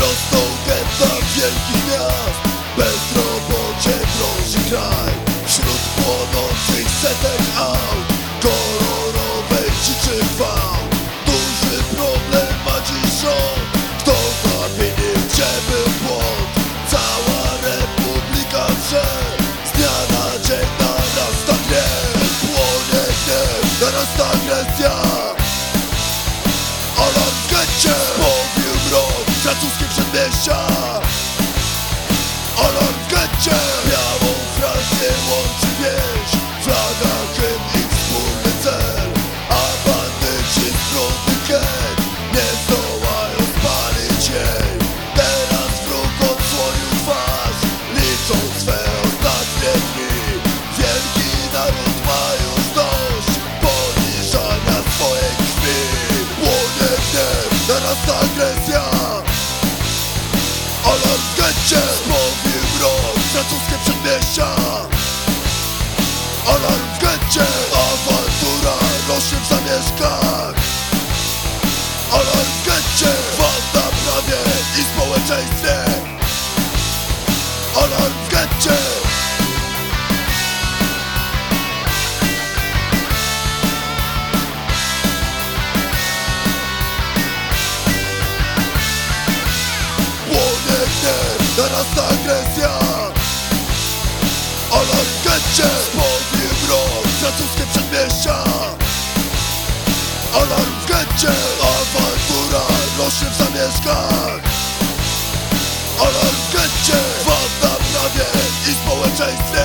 Rosną getta wielkich miast. Bezrobocie grozi kraj francuskie przedmieścia Alarm w getcie. Białą Francję łączy wieś. Flaga, hymn ich wspólny cel. A bandyci z brudnych get Nie zdołają spalić jej. Teraz wróg odsłonił twarz. Licząc swe ostatnie dni. Wielki naród ma już dość Poniżania swojej krwi. Płonie gniew, narasta agresja francuskie taste